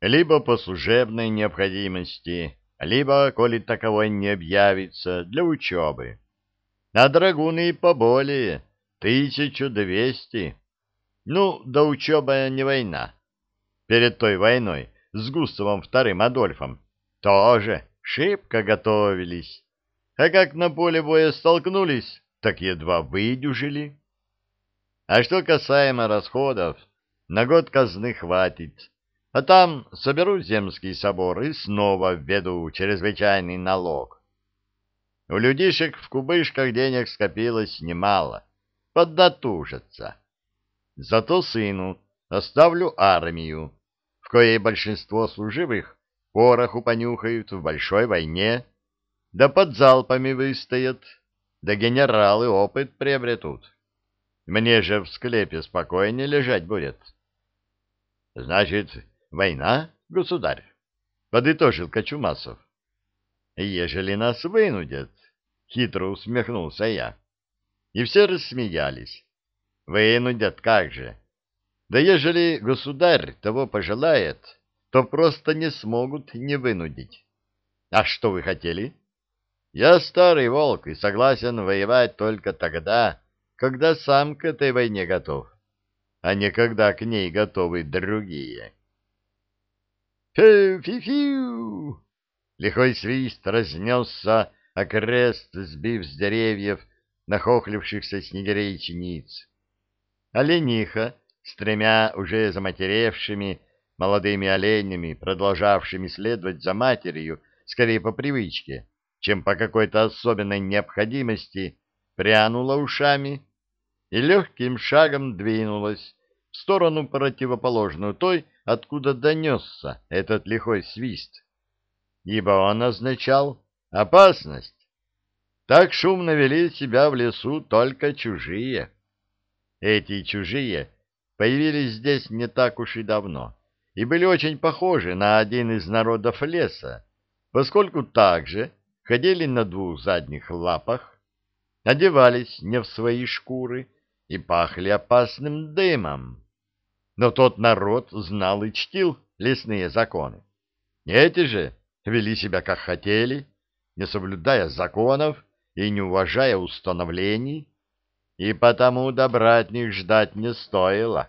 либо по служебной необходимости, либо, коли таковой не объявится, для учебы. А драгуны и поболее, тысячу двести. Ну, да учеба не война. Перед той войной с Густавом вторым Адольфом тоже шибко готовились. А как на поле боя столкнулись, так едва выдюжили. А что касаемо расходов, на год казны хватит. А там соберу земский собор и снова введу чрезвычайный налог. У людишек в кубышках денег скопилось немало. Поддатужатся. Зато сыну оставлю армию, в коей большинство служивых пороху понюхают в большой войне, да под залпами выстоят, да генералы опыт приобретут. Мне же в склепе спокойнее лежать будет. — Значит, война, государь? — подытожил Кочумасов. — Ежели нас вынудят, — хитро усмехнулся я. И все рассмеялись. — Вынудят, как же. Да ежели государь того пожелает, то просто не смогут не вынудить. А что вы хотели? Я старый волк и согласен воевать только тогда, когда сам к этой войне готов, а не когда к ней готовы другие. Фу-фи-фу! Лихой свист разнесся окрест, сбив с деревьев нахохлившихся снегирей чиниц. Олениха с тремя уже заматеревшими молодыми оленями, продолжавшими следовать за матерью, скорее по привычке, чем по какой-то особенной необходимости, прянула ушами и легким шагом двинулась в сторону противоположную той, откуда донесся этот лихой свист, ибо он означал опасность. Так шумно вели себя в лесу только чужие. Эти чужие появились здесь не так уж и давно и были очень похожи на один из народов леса, поскольку также ходили на двух задних лапах, одевались не в свои шкуры и пахли опасным дымом. Но тот народ знал и чтил лесные законы. Эти же вели себя как хотели, не соблюдая законов и не уважая установлений, и потому добра от них ждать не стоило.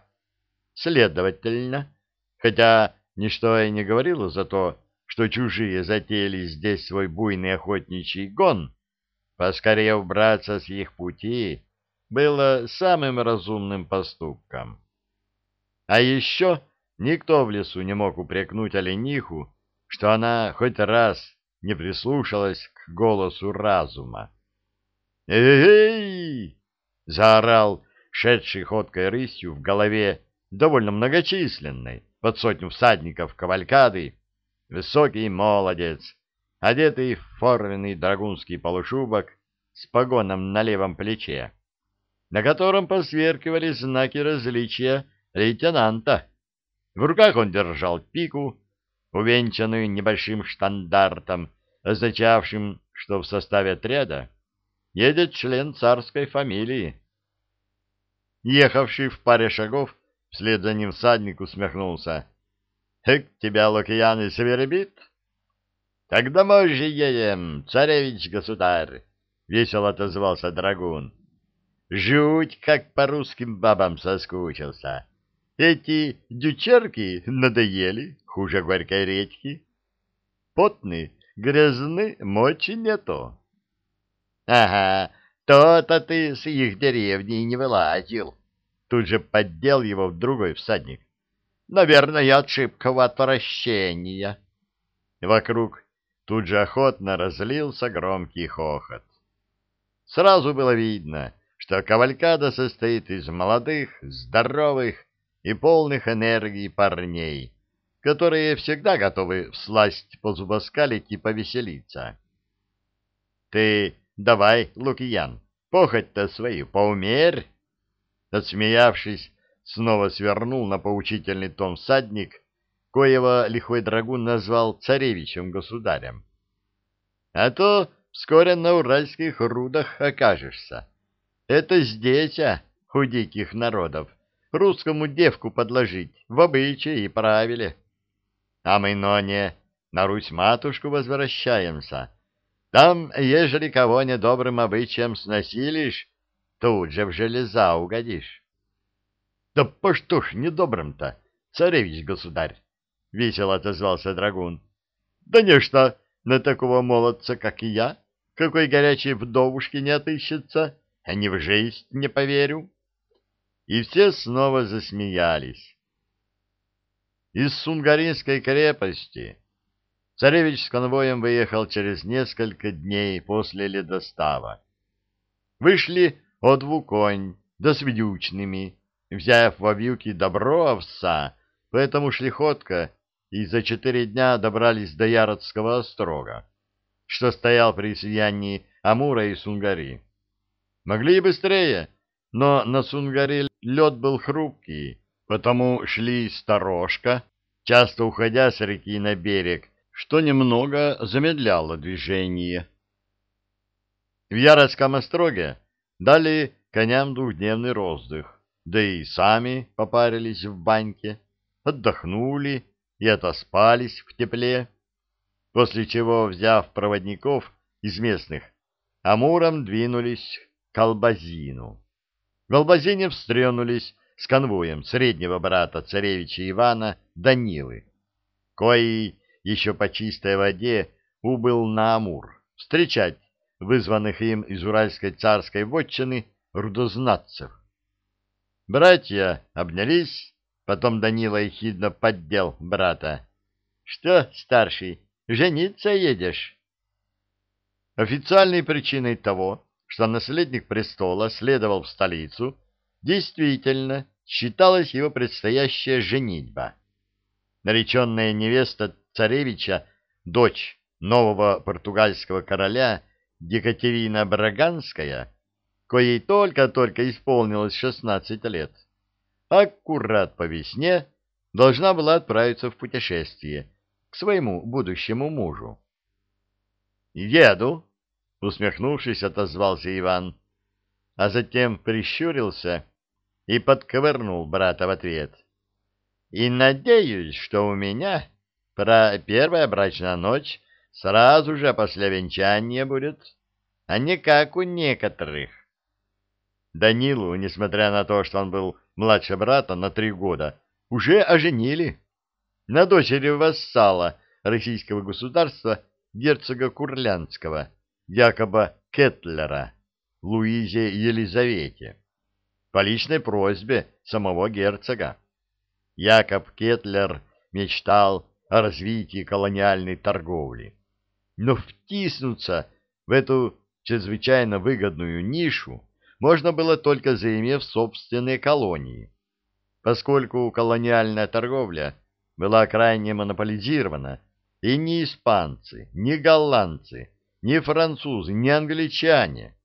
Следовательно, хотя ничто и не говорило за то, что чужие затеяли здесь свой буйный охотничий гон, поскорее убраться с их пути было самым разумным поступком. А еще никто в лесу не мог упрекнуть олениху, что она хоть раз не прислушалась к голосу разума. «Эй!» — заорал шедший ходкой рысью в голове довольно многочисленной, под сотню всадников кавалькады, высокий молодец, одетый в форменный драгунский полушубок с погоном на левом плече, на котором посверкивали знаки различия лейтенанта. В руках он держал пику, увенчанную небольшим штандартом, означавшим, что в составе отряда едет член царской фамилии. Ехавший в паре шагов, вслед за ним всадник усмехнулся. — Эк, тебя, Лукьян, и свербит? — Так домой же едем, царевич-государь! — весело отозвался драгун. — Жуть, как по русским бабам соскучился! Эти дючерки надоели, хуже горькой редьки. Потные, грязны, мочи нету. — Ага, то-то ты с их деревни не вылазил. Тут же поддел его в другой всадник. — Наверное, от шибкого отвращения. Вокруг тут же охотно разлился громкий хохот. Сразу было видно, что кавалькада состоит из молодых, здоровых и полных энергии парней, которые всегда готовы всласть позубоскалить и повеселиться. — Ты давай, Лукиян, похоть-то свою поумерь! Отсмеявшись, снова свернул на поучительный том всадник, коего лихой драгун назвал царевичем-государем. — А то вскоре на уральских рудах окажешься. Это здесь, а, у диких народов, русскому девку подложить в обычае и правиле. а мы, Ноне, на Русь-матушку возвращаемся. Там, ежели кого недобрым обычаем сносилишь, тут же в железа угодишь. — Да по что ж недобрым-то, царевич-государь? — весело отозвался драгун. — Да нечто на такого молодца, как и я, какой горячей вдовушки не отыщется, а ни в жизнь не поверю. И все снова засмеялись. Из Сунгаринской крепости царевич с конвоем выехал через несколько дней после ледостава. Вышли от конь, да с ведючными, взяв в вьюки добро овса, поэтому шли ходко и за четыре дня добрались до Яродского острога, что стоял при слиянии Амура и Сунгари. Могли и быстрее, но на Сунгаре лед был хрупкий, потому шли сторожка, часто уходя с реки на берег, что немного замедляло движение. В Яродском остроге дали коням двухдневный роздых, да и сами попарились в баньке, отдохнули и отоспались в тепле, после чего, взяв проводников из местных, Амуром двинулись к Албазину. В Албазине встренулись с конвоем среднего брата царевича Ивана Данилы, кои еще по чистой воде убыл на Амур встречать вызванных им из Уральской царской вотчины рудознатцев. Братья обнялись, потом Данила ехидно поддел брата. — Что, старший, жениться едешь? Официальной причиной того, что наследник престола следовал в столицу, действительно считалась его предстоящая женитьба. Нареченная невеста царевича, дочь нового португальского короля Екатерина Браганская, коей только-только исполнилось шестнадцать лет, аккурат по весне должна была отправиться в путешествие к своему будущему мужу. «Еду», — усмехнувшись, отозвался Иван, а затем прищурился и подковырнул брата в ответ. «И надеюсь, что у меня про первая брачная ночь сразу же после венчания будет, а не как у некоторых». Данилу, несмотря на то, что он был младше брата на три года, уже оженили на дочери вассала российского государства герцога Курлянского, якобы Кетлера, Луизе Елизавете по личной просьбе самого герцога. Якоб Кетлер мечтал о развитии колониальной торговли. Но втиснуться в эту чрезвычайно выгодную нишу можно было только заимев собственные колонии, поскольку колониальная торговля была крайне монополизирована, и ни испанцы, ни голландцы, ни французы, ни англичане,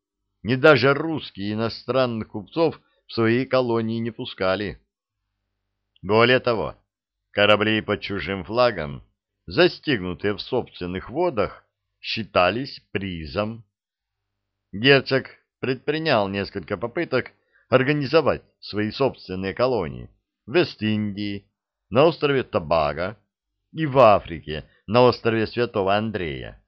ни даже русские иностранных купцов в свои колонии не пускали. Более того, корабли под чужим флагом, застигнутые в собственных водах, считались призом. Герцог предпринял несколько попыток организовать свои собственные колонии в Вест-Индии, на острове Табага и в Африке, на острове Святого Андрея.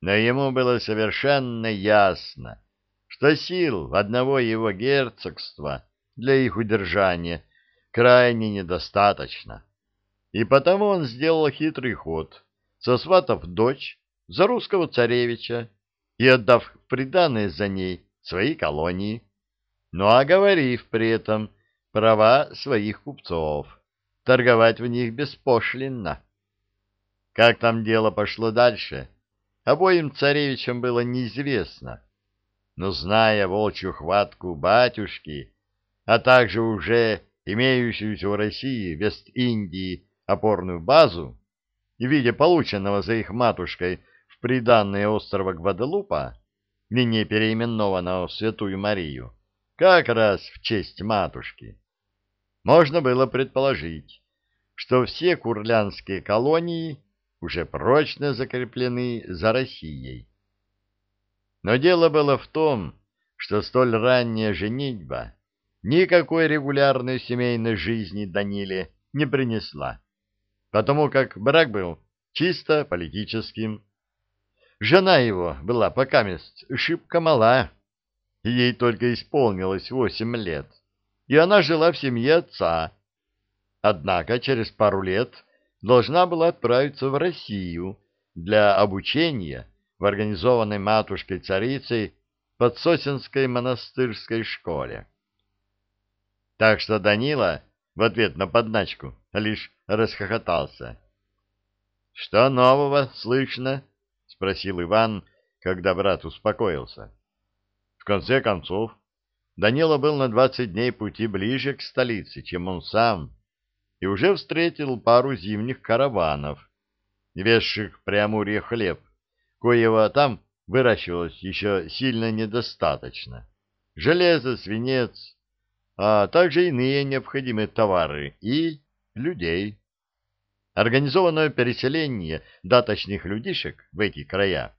Но ему было совершенно ясно, что сил одного его герцогства для их удержания крайне недостаточно. И потому он сделал хитрый ход, сосватав дочь за русского царевича и отдав в приданое за ней свои колонии, но оговорив при этом права своих купцов, торговать в них беспошлинно. Как там дело пошло дальше, обоим царевичам было неизвестно, но зная волчью хватку батюшки, а также уже имеющуюся в России, Вест-Индии, опорную базу, и видя полученного за их матушкой в приданное острова Гваделупа, ныне переименованного в Святую Марию, как раз в честь матушки, можно было предположить, что все курлянские колонии уже прочно закреплены за Россией. Но дело было в том, что столь ранняя женитьба никакой регулярной семейной жизни Даниле не принесла. потому как брак был чисто политическим. Жена его была пока мест шибко мала, ей только исполнилось восемь лет, и она жила в семье отца. Однако через пару лет должна была отправиться в Россию для обучения в организованной матушкой-царицей Подсосинской монастырской школе. Так что Данила в ответ на подначку лишь расхохотался. — Что нового слышно? — спросил Иван, когда брат успокоился. В конце концов, Данила был на двадцать дней пути ближе к столице, чем он сам, и уже встретил пару зимних караванов, везших Преамурье хлеб, коего там выращивалось еще сильно недостаточно. Железо, свинец, а также иные необходимые товары и людей. Организованное переселение даточных людишек в эти края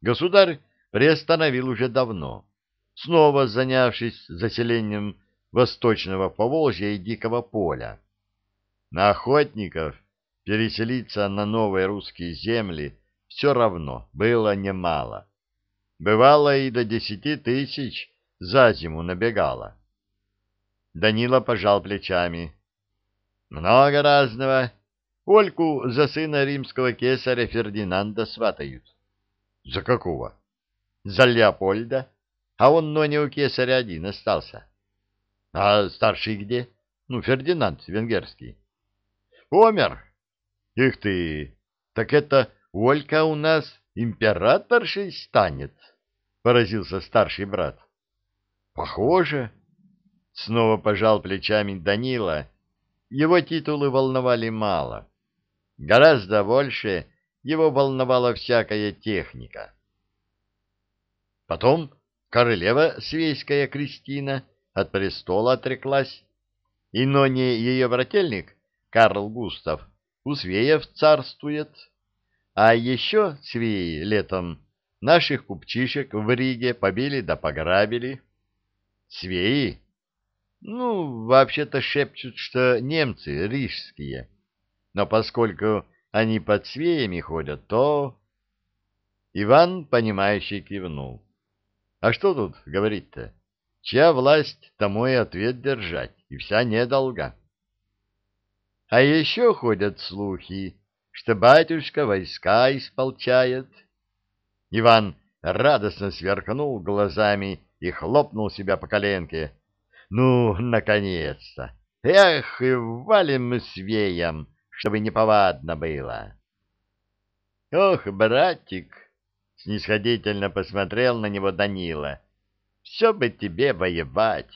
государь приостановил уже давно, снова занявшись заселением Восточного Поволжья и Дикого Поля. На охотников переселиться на новые русские земли все равно было немало. Бывало и до десяти тысяч за зиму набегало. Данила пожал плечами. Много разного. Ольку за сына римского кесаря Фердинанда сватают. За какого? За Леопольда. А он, но не у кесаря один остался. А старший где? Ну, Фердинанд венгерский. Помер. Их ты, так это Олька у нас императоршей станет, — поразился старший брат. — Похоже. Снова пожал плечами Данила. Его титулы волновали мало. Гораздо больше его волновала всякая техника. Потом королева свейская Кристина от престола отреклась, и но не ее брательник Карл Густав у свеев царствует. А еще свеи летом наших купчишек в Риге побили да пограбили. Свеи? Ну, вообще-то шепчут, что немцы рижские. Но поскольку они под свеями ходят, то... Иван, понимающий, кивнул. А что тут говорить-то? Чья власть, тому и ответ держать, и вся недолга. А еще ходят слухи, что батюшка войска исполчает. Иван радостно сверкнул глазами и хлопнул себя по коленке. Ну, наконец-то! Эх, и валим мы свеям, чтобы неповадно было. Ох, братик! Снисходительно посмотрел на него Данила. Все бы тебе воевать.